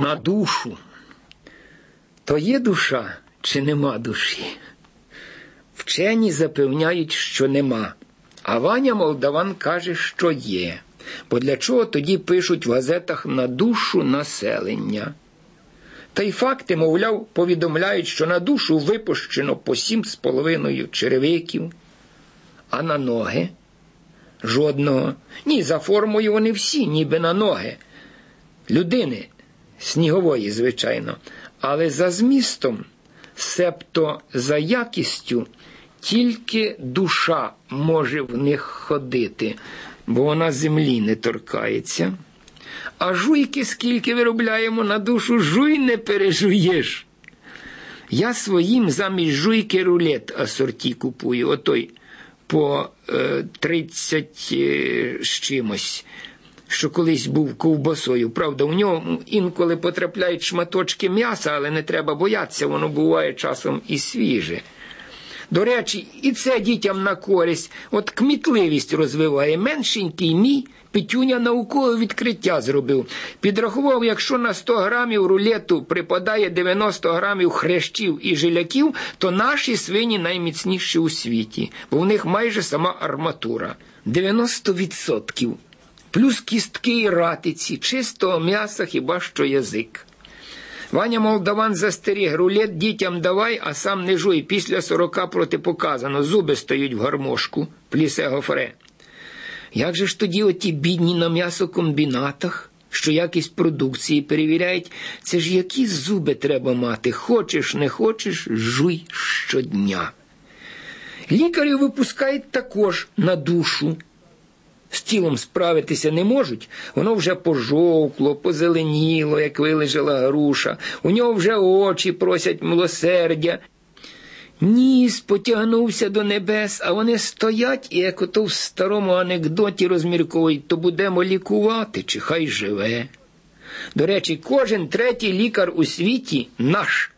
на душу. То є душа чи нема душі? Вчені запевняють, що нема. А Ваня Молдаван каже, що є. Бо для чого тоді пишуть в газетах на душу населення? Та й факти, мовляв, повідомляють, що на душу випущено по сім з половиною черевиків, а на ноги жодного. Ні, за формою вони всі, ніби на ноги. Людини снігової, звичайно, але за змістом, себто за якістю, тільки душа може в них ходити, бо вона землі не торкається. А жуйки, скільки виробляємо на душу, жуй не пережуєш. Я своїм замість жуйки рулет асорті купую, отой по е, 30 е, з чимось, що колись був ковбасою. Правда, у нього інколи потрапляють шматочки м'яса, але не треба боятися, воно буває часом і свіже. До речі, і це дітям на користь, от кмітливість розвиває. Меншенький мій Петюня наукове відкриття зробив. Підрахував, якщо на 100 грамів рулету припадає 90 грамів хрещів і жиляків, то наші свині найміцніші у світі, бо в них майже сама арматура. 90%. Плюс кістки і ратиці, чистого м'яса хіба що язик. Ваня Молдаван застеріг рулет дітям давай, а сам не жуй. Після сорока протипоказано, зуби стають в гармошку, плісе гофре. Як же ж тоді оті бідні на м'ясокомбінатах, що якість продукції перевіряють, це ж які зуби треба мати? Хочеш, не хочеш, жуй щодня. Лікарів випускають також на душу з тілом справитися не можуть, воно вже пожовкло, позеленіло, як вилежала груша, у нього вже очі просять милосердя. Ніс потягнувся до небес, а вони стоять і, як ото в старому анекдоті розмірковують, то будемо лікувати, чи хай живе. До речі, кожен третій лікар у світі наш.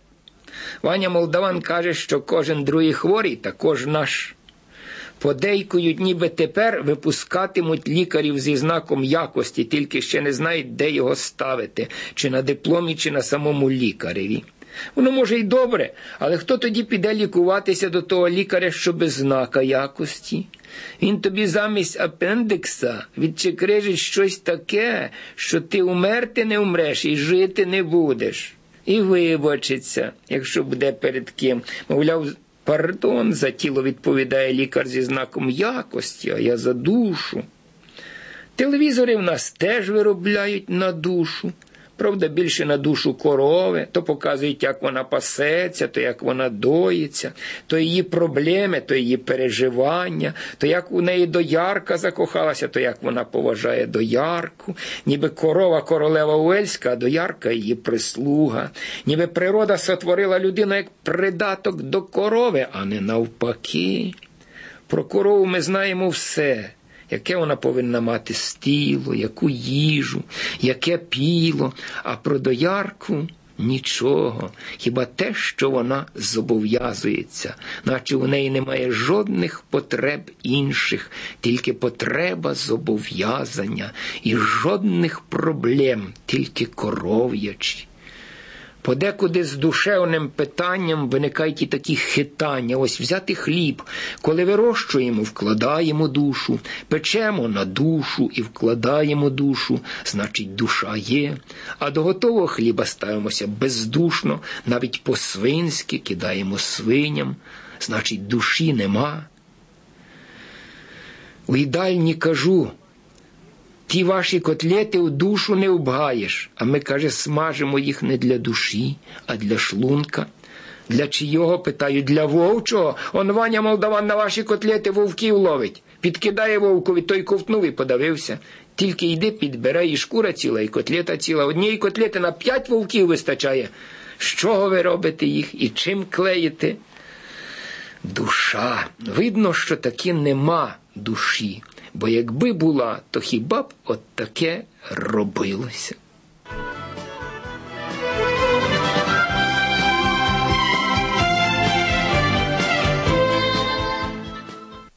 Ваня Молдаван каже, що кожен другий хворий також наш. Подейкують, ніби тепер випускатимуть лікарів зі знаком якості, тільки ще не знають, де його ставити, чи на дипломі, чи на самому лікареві. Воно може й добре, але хто тоді піде лікуватися до того лікаря, що без знака якості? Він тобі замість апендикса відчекрежить щось таке, що ти умерти не умреш і жити не будеш. І вибачиться, якщо буде перед ким. Мовляв, Пардон, за тіло відповідає лікар зі знаком якості, а я за душу. Телевізори в нас теж виробляють на душу. Правда, більше на душу корови, то показують, як вона пасеться, то як вона доїться, то її проблеми, то її переживання, то як у неї доярка закохалася, то як вона поважає доярку, ніби корова королева Уельська, а доярка її прислуга, ніби природа сотворила людину як придаток до корови, а не навпаки. Про корову ми знаємо все яке вона повинна мати стіло, яку їжу, яке піло, а про доярку нічого, хіба те, що вона зобов'язується, наче у неї немає жодних потреб інших, тільки потреба зобов'язання і жодних проблем, тільки коров'ячі. Подекуди з душевним питанням виникають і такі хитання. Ось взяти хліб, коли вирощуємо, вкладаємо душу, печемо на душу і вкладаємо душу, значить, душа є. А до готового хліба ставимося бездушно, навіть по-свинськи кидаємо свиням, значить, душі нема. У їдальні кажу. Ті ваші котлети в душу не вбгаєш, а ми, каже, смажимо їх не для душі, а для шлунка. Для чийого питаю, для вовчого. Он Ваня Молдаван на ваші котлети вовків ловить. Підкидає вовкові, той ковтнув і подавився. Тільки йди, підбере і шкура ціла, і котлета ціла. Однієї котлети на п'ять вовків вистачає. З чого ви робите їх і чим клеїте? Душа. Видно, що таки нема душі. Бо якби була, то хіба б от таке робилося?